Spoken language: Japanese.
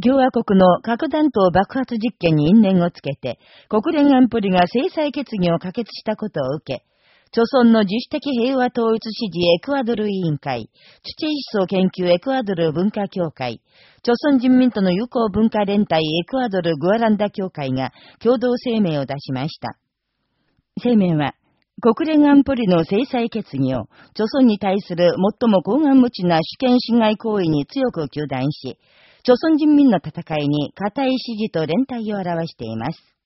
共和国の核弾頭爆発実験に因縁をつけて、国連安保理が制裁決議を可決したことを受け、朝鮮の自主的平和統一支持エクアドル委員会、土思想研究エクアドル文化協会、朝鮮人民との友好文化連帯エクアドルグアランダ協会が共同声明を出しました。声明は、国連安保理の制裁決議を、著村に対する最も高顔無知な主権侵害行為に強く求断し、著村人民の戦いに固い支持と連帯を表しています。